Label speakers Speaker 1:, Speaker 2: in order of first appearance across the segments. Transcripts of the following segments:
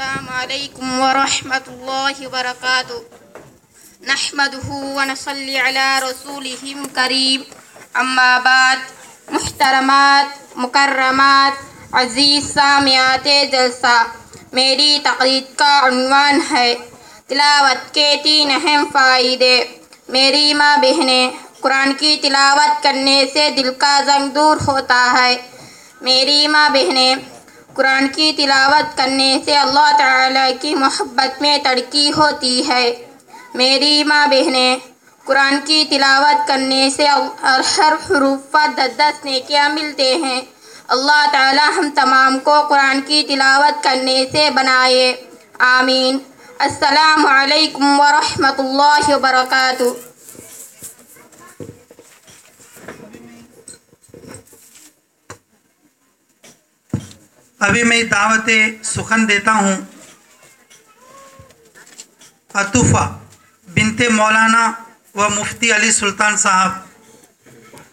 Speaker 1: السلام عليكم ورحمة الله وبركاته. نحمده ونصلي على رسوله الكريم. أما بعد، محترمات مکرمات عزیز سامیات جلسہ، میری تقریر کا عنوان ہے، تلاوت کے تین اہم فائدے۔ میری ماں بہنیں قرآن کی تلاوت کرنے سے دل کا زنگ دور ہوتا ہے۔ میری ماں بہنیں قرآن کی تلاوت کرنے سے اللہ تعالیٰ کی محبت میں ترقی ہوتی ہے۔ میری ماں بہنیں، قرآن کی تلاوت کرنے سے ہر حروف پر دس دس نیکیاں ملتے ہیں۔ اللہ تعالیٰ ہم تمام کو قرآن کی تلاوت کرنے سے بنائے۔ آمین۔ السلام علیکم ورحمۃ اللہ وبرکاتہ۔
Speaker 2: ابھی میں دعوت سخن دیتا ہوں۔ عطوفہ بنت مولانا و مفتی علی سلطان صاحب،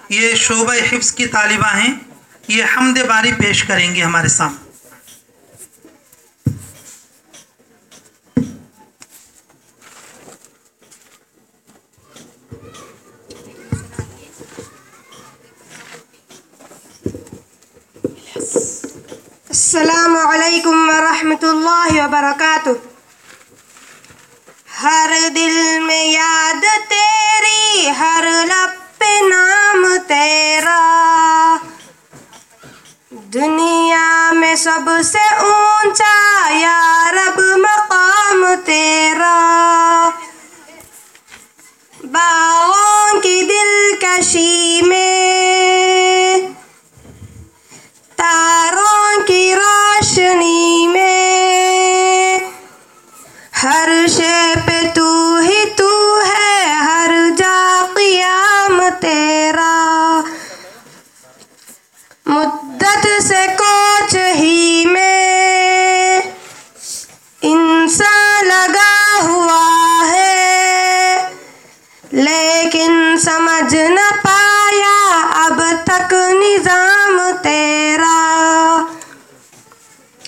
Speaker 2: یہ شعبہ حفظ کی طالبہ ہیں، یہ حمد باری پیش کریں گے ہمارے سامنے۔
Speaker 3: السلام علیکم ورحمۃ اللہ وبرکاتہ۔ ہر دل میں یاد تیری، ہر لب پہ نام تیرا۔ دنیا میں سب سے اونچا، یا رب مقام تیرا۔ باغوں کی دلکشی میں سمجھ نہ پایا اب تک نظام تیرا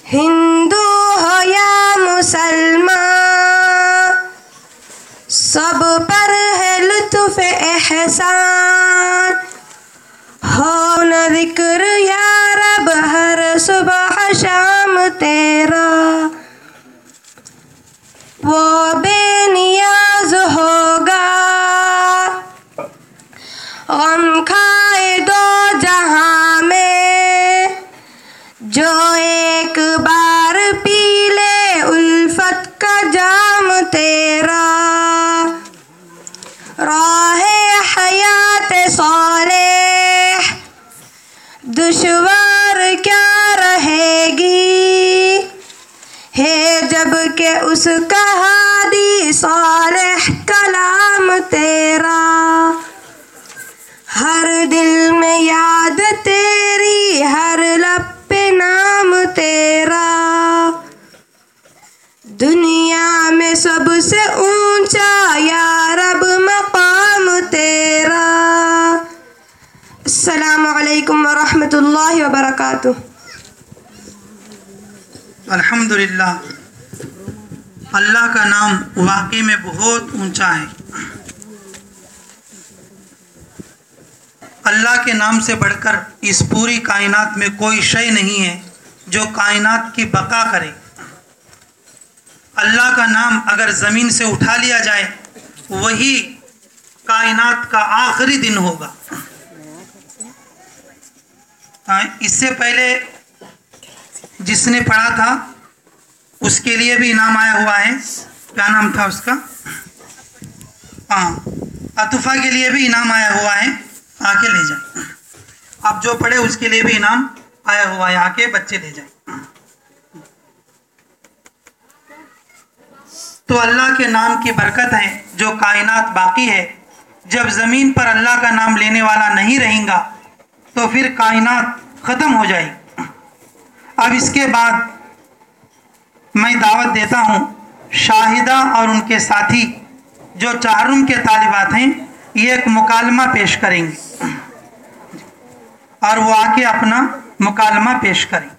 Speaker 3: ہندو ہو یا مسلمان سب پر ہے لطف احسان ہو نہ ذکر یا رب ہر صبح شام تیرا وہ بے غم کھائے دو جہاں میں۔ جو ایک بار پی لے، الفت کا جام تیرا۔ راہ حیات صالح، دشوار کیا رہے گی؟ ہے جبکہ اس کا ہادی صالح کلام تیرا۔ ہر دل میں یاد تیری، ہر لب پہ نام تیرا۔ دنیا میں سب سے اونچا، یا رب مقام تیرا۔ السلام علیکم ورحمۃ اللہ وبرکاتہ۔
Speaker 2: الحمد للہ اللہ کا نام واقعی میں بہت اونچا ہے۔ اللہ کے نام سے بڑھ کر اس پوری کائنات میں کوئی شے نہیں ہے جو کائنات کی بقا کرے۔ اللہ کا نام اگر زمین سے اٹھا لیا جائے، وہی کائنات کا آخری دن ہوگا۔ ہاں، اس سے پہلے جس نے پڑھا تھا، اس کے لیے بھی انعام آیا ہوا ہے۔ کیا نام تھا اس کا؟ ہاں عطفہ کے لیے بھی انعام آیا ہوا ہے۔ آ کے لے جائیں۔ اب جو پڑھے اس کے لیے بھی انعام آیا ہوا ہے آ کے بچے لے جائیں۔ تو اللہ کے نام کی برکت ہے، جو کائنات باقی ہے۔ جب زمین پر اللہ کا نام لینے والا نہیں رہیں گا، تو پھر کائنات ختم ہو جائے اب اس کے بعد میں دعوت دیتا ہوں، شاہدہ اور ان کے ساتھی جو چارم کے طالبات ہیں یہ ایک مکالمہ پیش کریں گے۔ اور وہ آ کے اپنا مکالمہ پیش کریں۔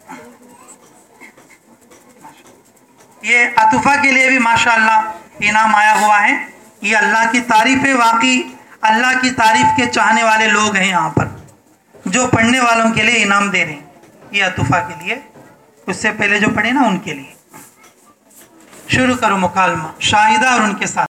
Speaker 2: یہ عطفہ کے لیے بھی ماشاءاللہ انعام آیا ہوا ہے۔ یہ اللہ کی تعریف ہے واقعی اللہ کی تعریف کے چاہنے والے لوگ ہیں یہاں پر۔ جو پڑھنے والوں کے لیے انعام دے رہے ہیں۔ یہ عطفہ کے لیے۔ اس سے پہلے جو پڑھے نا ان کے لیے۔ شروع کرو مکالمہ۔ شاہدہ اور ان کے ساتھ۔